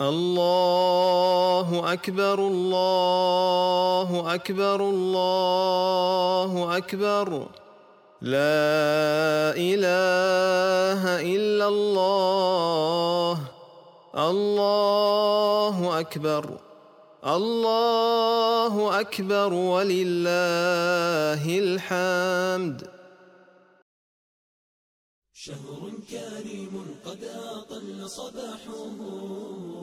الله أكبر الله أكبر الله أكبر. لا إله إلا الله. الله أكبر الله أكبر ولله الحمد. شهر كريم قد أطل صباحه.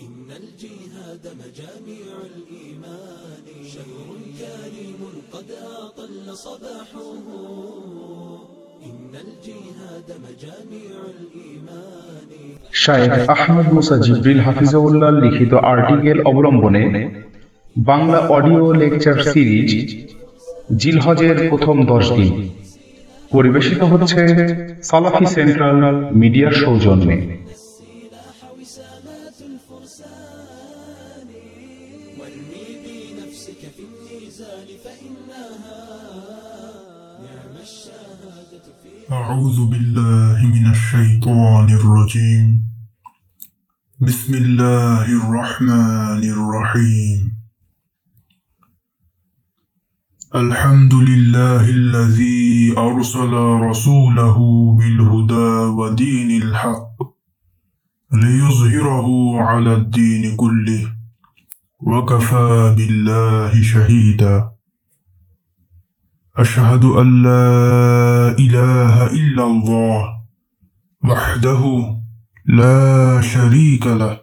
إن الجهاد مجاميع الإيمان شهر كريم قد أطل صباحه إن الجهاد مجاميع الإيمان শায়েখ আহমদ মুসা জিব্রিল হাফিজাউল্লাহ লিখিত আর্টিকেল অবলম্বনে বাংলা অডিও লেকচার সিরিজ জিলহজের প্রথম দশ দিন পরিবেশিত হচ্ছে সালাফি সেন্ট্রাল মিডিয়ার সৌজন্যে أعوذ بالله من الشيطان الرجيم. بسم الله الرحمن الرحيم. الحمد لله الذي أرسل رسوله بالهدى ودين الحق ليظهره على الدين كله وكفى بالله شهيدا. أشهد أن لا إله إلا الله وحده لا شريك له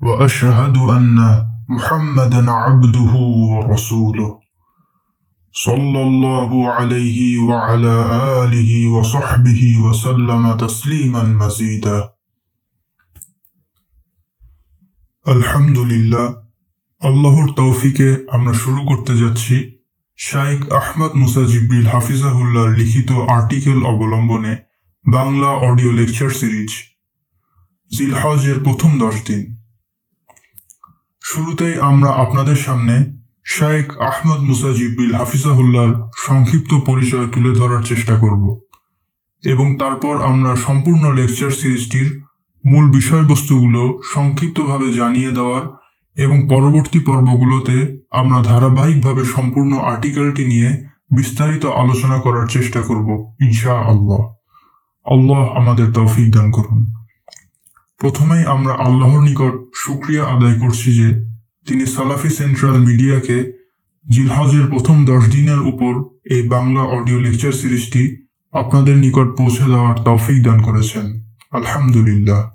وأشهد أن محمدا عبده ورسوله صلى الله عليه وعلى آله وصحبه وسلم تسليما مزيدا. الحمد لله. الله التوفيق আমরা شروع শাইখ আহমদ মুসা জিব্রিল হাফিজাহুল্লাহর লিখিত আর্টিকেল অবলম্বনে বাংলা অডিও লেকচার সিরিজ, জিলহজের প্রথম দশ দিন। শুরুতেই আমরা আপনাদের সামনে শাইখ আহমদ মুসা জিব্রিল হাফিজাহুল্লাহর সংক্ষিপ্ত পরিচয় তুলে ধরার চেষ্টা করব এবং তারপর আমরা সম্পূর্ণ লেকচার সিরিজটির মূল বিষয়বস্তুগুলো সংক্ষিপ্তভাবে জানিয়ে দেওয়ার এবং পরবর্তী পর্বগুলোতে আমরা ধারাবাহিকভাবে সম্পূর্ণ আর্টিকেলটি নিয়ে বিস্তারিত আলোচনা করার চেষ্টা করব ইনশা আল্লাহ আল্লাহ আমাদের তৌফিক দান করুন। প্রথমেই আমরা আল্লাহর নিকট শুক্রিয়া আদায় করছি যে তিনি সালাফি সেন্ট্রাল মিডিয়াকে জিলহজের প্রথম দশ দিনের উপর এই বাংলা অডিও লেকচার সিরিজটি আপনাদের নিকট পৌঁছে দেওয়ার তৌফিক দান করেছেন। আলহামদুলিল্লাহ।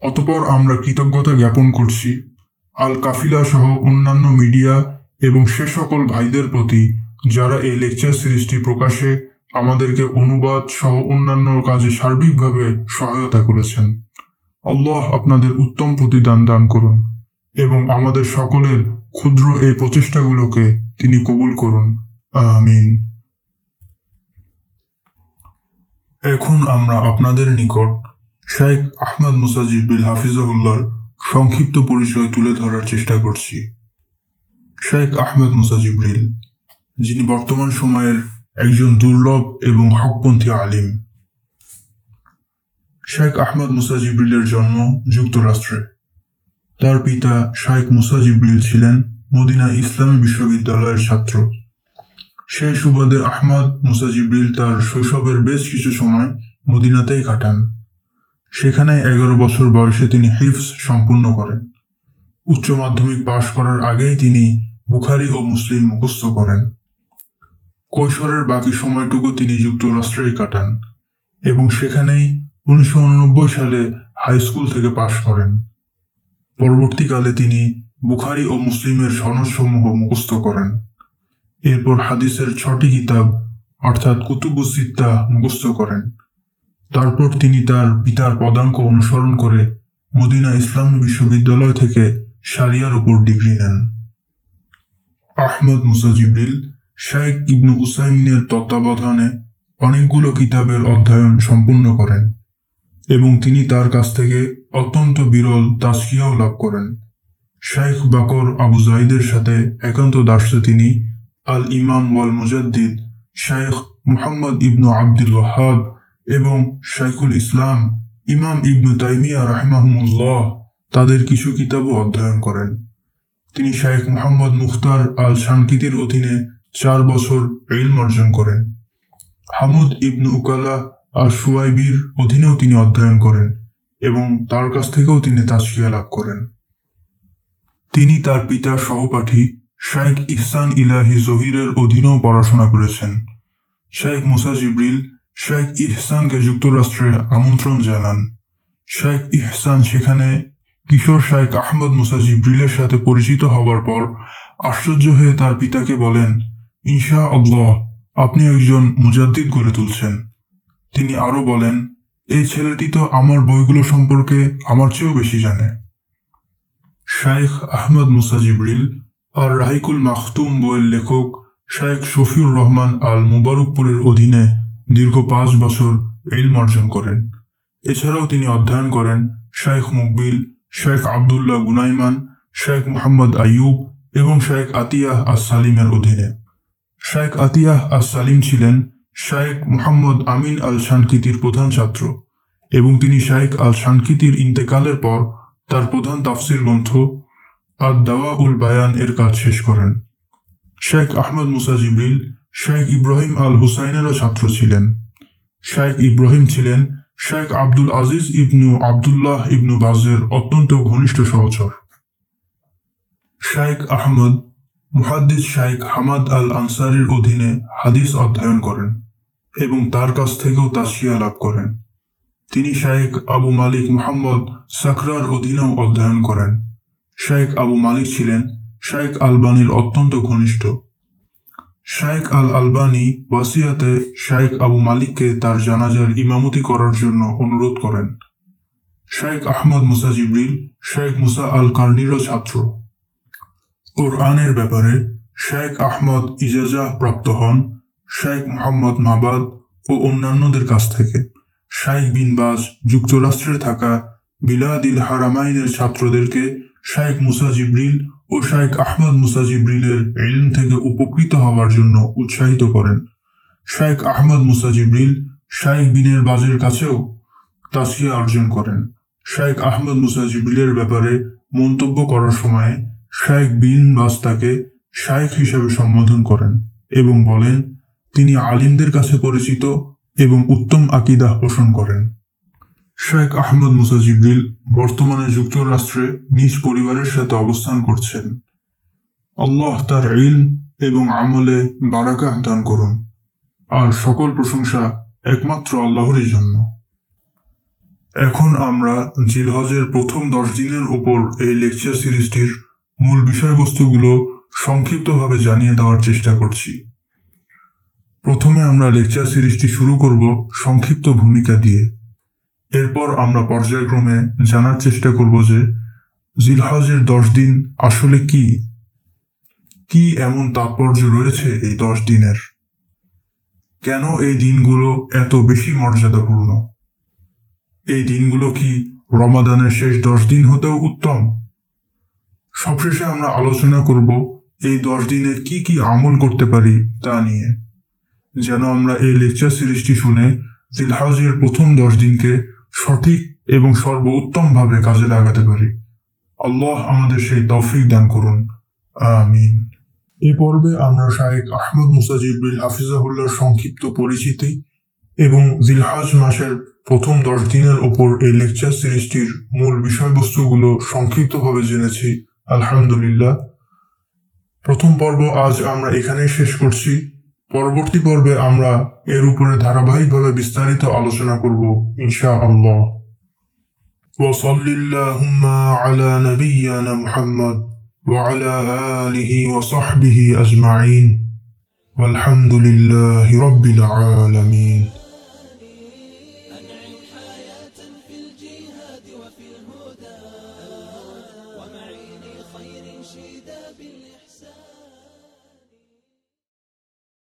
অতপর আমরা কৃতজ্ঞতা জ্ঞাপন করছি আল কাফিলা সহ অন্যান্য মিডিয়া এবং সে সকল ভাইদের প্রতি যারা এই লেকচার সিরিজটি প্রকাশে, আমাদেরকে অনুবাদ সহ অন্যান্য কাজে সার্বিকভাবে সহায়তা করেছেন। আল্লাহ আপনাদের উত্তম প্রতিদান দান করুন এবং আমাদের সকলের ক্ষুদ্র এই প্রচেষ্টাগুলোকে তিনি কবুল করুন। আমিন। এখন আমরা আপনাদের নিকট শেখ আহমদ মুসাজিব বিল হাফিজাহুল্লাহর সংক্ষিপ্ত পরিচয় তুলে ধরার চেষ্টা করছি। শেখ আহমেদ মুসাজিবরিল যিনি বর্তমান সময়ের একজন দুর্লভ এবং হকপন্থী আলিম। শেখ আহমদ মুসাজিবরিলের জন্ম যুক্তরাষ্ট্রে। তার পিতা শাইখ মুসাজিবরিল ছিলেন মদিনা ইসলামী বিশ্ববিদ্যালয়ের ছাত্র। সেই সুবাদে আহমদ মুসাজিবরিল তার শৈশবের বেশ কিছু সময় মদিনাতেই কাটান। সেখানে এগারো বছর বয়সে তিনি হিফস সম্পূর্ণ করেন। উচ্চ মাধ্যমিক পাশ করার আগেই তিনি বুখারি ও মুসলিম মুখস্থ করেন। কৈশোরের বাকি সময়টুকু তিনি যুক্তরাষ্ট্রেই কাটান এবং সেখানেই উনিশশো উননব্বই সালে হাই স্কুল থেকে পাশ করেন। পরবর্তীকালে তিনি বুখারি ও মুসলিমের সনদসমূহ মুখস্থ করেন। এরপর হাদিসের ছটি কিতাব অর্থাৎ কুতুবুসিত্তা মুখস্থ করেন। তারপর তিনি তার পিতার পদাঙ্ক অনুসরণ করে মদিনা ইসলাম বিশ্ববিদ্যালয় থেকে সারিয়ার উপর ডিগ্রি নেন। আহমদ মুসাজিবরিল শাইখ ইবনু উসাইমিনের তত্ত্বাবধানে অনেকগুলো কিতাবের অধ্যয়ন সম্পূর্ণ করেন এবং তিনি তার কাছ থেকে অত্যন্ত বিরল তাস্কিয়াও লাভ করেন। শাইখ বাকর আবু জাইদের সাথে একান্ত দাসে তিনি আল ইমাম ওয়াল মুজাদ্দিদ শাইখ মুহাম্মদ ইবনু আব্দুল ওয়াহাব এবং শাইখুল ইসলাম, ইমাম ইবনু তাইমিয়া রাহমাহুল্লাহ তাদের কিছু কিতাবও অধ্যয়ন করেন। তিনি শায়েখ মোহাম্মদ মুখতার আল শানকিতির অধীনে চার বছর ইলম অর্জন করেন। হামুদ ইবনু উকালা আর সুয়াইবির অধীনেও তিনি অধ্যয়ন করেন এবং তার কাছ থেকেও তিনি তাজকিয়া লাভ করেন। তিনি তার পিতার সহপাঠী শাইখ ইহসান ইলাহি জহিরের অধীনেও পড়াশোনা করেছেন। শাইখ মুসা জিব্রিল শাইখ ইহসানকে যুক্তরাষ্ট্রে আমন্ত্রণ জানান। শাইখ ইহসান সেখানে কিশোর শাইখ আহমদ মুসা জিব্রিলের সাথে পরিচিত হবার পর আশ্চর্য হয়ে তার পিতাকে বলেন, ইনশা আল্লাহ, আপনি একজন মুজাদ্দিদ গড়ে তুলছেন। তিনি আরও বলেন, এই ছেলেটি তো আমার বইগুলো সম্পর্কে আমার চেয়েও বেশি জানে। শাইখ আহমদ মুসা জিব্রিল আর রাহিকুল মাখতুম বইয়ের লেখক শাইখ শফিউর রহমান আল মুবারকপুরের অধীনে দীর্ঘ পাঁচ বছর ইলম অর্জন করেন। এছাড়াও তিনি অধ্যয়ন করেন শাইখ মুকবিল, শেখ আবদুল্লাহ গুনাইমান, শেখ মোহাম্মদ আইয়ুব এবং শেখ আতিয়াহ আস সালিমের অধীনে। শেখ আতিয়াহ আস সালিম ছিলেন শাইখ মোহাম্মদ আমিন আল শানকিতির প্রধান ছাত্র এবং তিনি শাইখ আল শানকিতির ইন্তেকালের পর তার প্রধান তাফসির গ্রন্থ আর দাওয়া উল বায়ান এর কাজ শেষ করেন। শেখ আহমদ মুসা জিবরিল শেখ ইব্রাহিম আল হুসাইনেরও ছাত্র ছিলেন। শেখ ইব্রাহিম ছিলেন শেখ আব্দুল আজিজ ইবনু আবদুল্লাহ ইবনু বাজের অত্যন্ত ঘনিষ্ঠ সহচর। শেখ আহমদ, মুহাদ্দিস শাইখ হামাদ আল আনসারির অধীনে হাদিস অধ্যয়ন করেন এবং তার কাছ থেকেও তাসিয়া লাভ করেন। তিনি শাইখ আবু মালিক মোহাম্মদ সাকরার অধীনেও অধ্যয়ন করেন। শাইখ আবু মালিক ছিলেন শাইখ আলবানির অত্যন্ত ঘনিষ্ঠ শাইখ আল আলবানি ওয়াসিয়াতে শাইখ আবু মালিককে তার জানাজার ইমামতি করার জন্য অনুরোধ করেন। শাইখ আহমদ মুসা জিবরিল শাইখ মুসা আল কার্নিরও ছাত্র। কোরআনের ব্যাপারে শেখ আহমদ ইজাজা প্রাপ্ত হন শেখ মোহাম্মদ মাবাদ ও অন্যান্যদের কাছ থেকে। শাইখ বিন বাজ যুক্তরাষ্ট্রে থাকা বিলাদিল হারামাইনের ছাত্রদেরকে শাইখ মুসা জিব্রিল ও শাইখ আহমদ মুসা জিব্রিলের ইলম থেকে উপকৃত হওয়ার জন্য উৎসাহিত করেন। শাইখ আহমদ মুসা জিব্রিল শাইখ বিনের বাজের কাছেও তাসিয়া অর্জন করেন। শাইখ আহমদ মুসা জিব্রিলের ব্যাপারে মন্তব্য করার সময় শাইখ বিন বাজ তাকে শাইখ হিসেবে সম্বোধন করেন এবং বলেন, তিনি আলিমদের কাছে পরিচিত এবং উত্তম আকিদাহ পোষণ করেন। শেখ আহমদ মুসা জিবরিল বর্তমানে যুক্তরাষ্ট্রে নিজ পরিবারের সাথে অবস্থান করছেন। আল্লাহ তার ইল এবং আমলে বারাকাহ দান করুন। আর সকল প্রশংসা একমাত্র আল্লাহরই জন্য। এখন আমরা জিলহজের প্রথম দশ দিনের উপর এই লেকচার সিরিজটির মূল বিষয়বস্তুগুলো সংক্ষিপ্তভাবে জানিয়ে দেওয়ার চেষ্টা করছি। প্রথমে আমরা লেকচার সিরিজটি শুরু করব সংক্ষিপ্ত ভূমিকা দিয়ে। এরপর আমরা পর্যায়ক্রমে জানার চেষ্টা করব যে জিলহজের দশ দিন আসলে কি? কি এমন তাৎপর্য রয়েছে এই দশ দিনের? কেন এই দিনগুলো এত বেশি মর্যাদাপূর্ণ? এই দিনগুলো কি রমাদানের শেষ দশ দিন হতেও উত্তম? সবশেষে আমরা আলোচনা করব এই দশ দিনের কি কি আমল করতে পারি তা নিয়ে। যেন আমরা এই লেকচার সিরিজটি শুনে জিলহাজের প্রথম দশ দিনকে সঠিক এবং সর্বোত্তম ভাবে কাজে লাগাতে পারি। আল্লাহ আমাদের সেই তৌফিক দান করুন। আমিন। এ পর্বে আমরা শাহেক আহমদ মুসাজিবুল হাফিজাহুল্লাহর সংক্ষিপ্ত পরিচিতি এবং জিলহাজ মাসের প্রথম দশ দিনের ওপর এই লেকচার সিরিজটির মূল বিষয়বস্তুগুলো সংক্ষিপ্তভাবে জেনেছি। আলহামদুলিল্লাহ। প্রথম পর্ব আজ আমরা এখানেই শেষ করছি। পরবর্তী পর্বে আমরা এর উপরে ধারাবাহিকভাবে বিস্তারিত আলোচনা করব ইনশা আল্লাহ وصل اللهم على نبينا محمد وعلى آله وصحبه أجمعين والحمد لله رب العالمين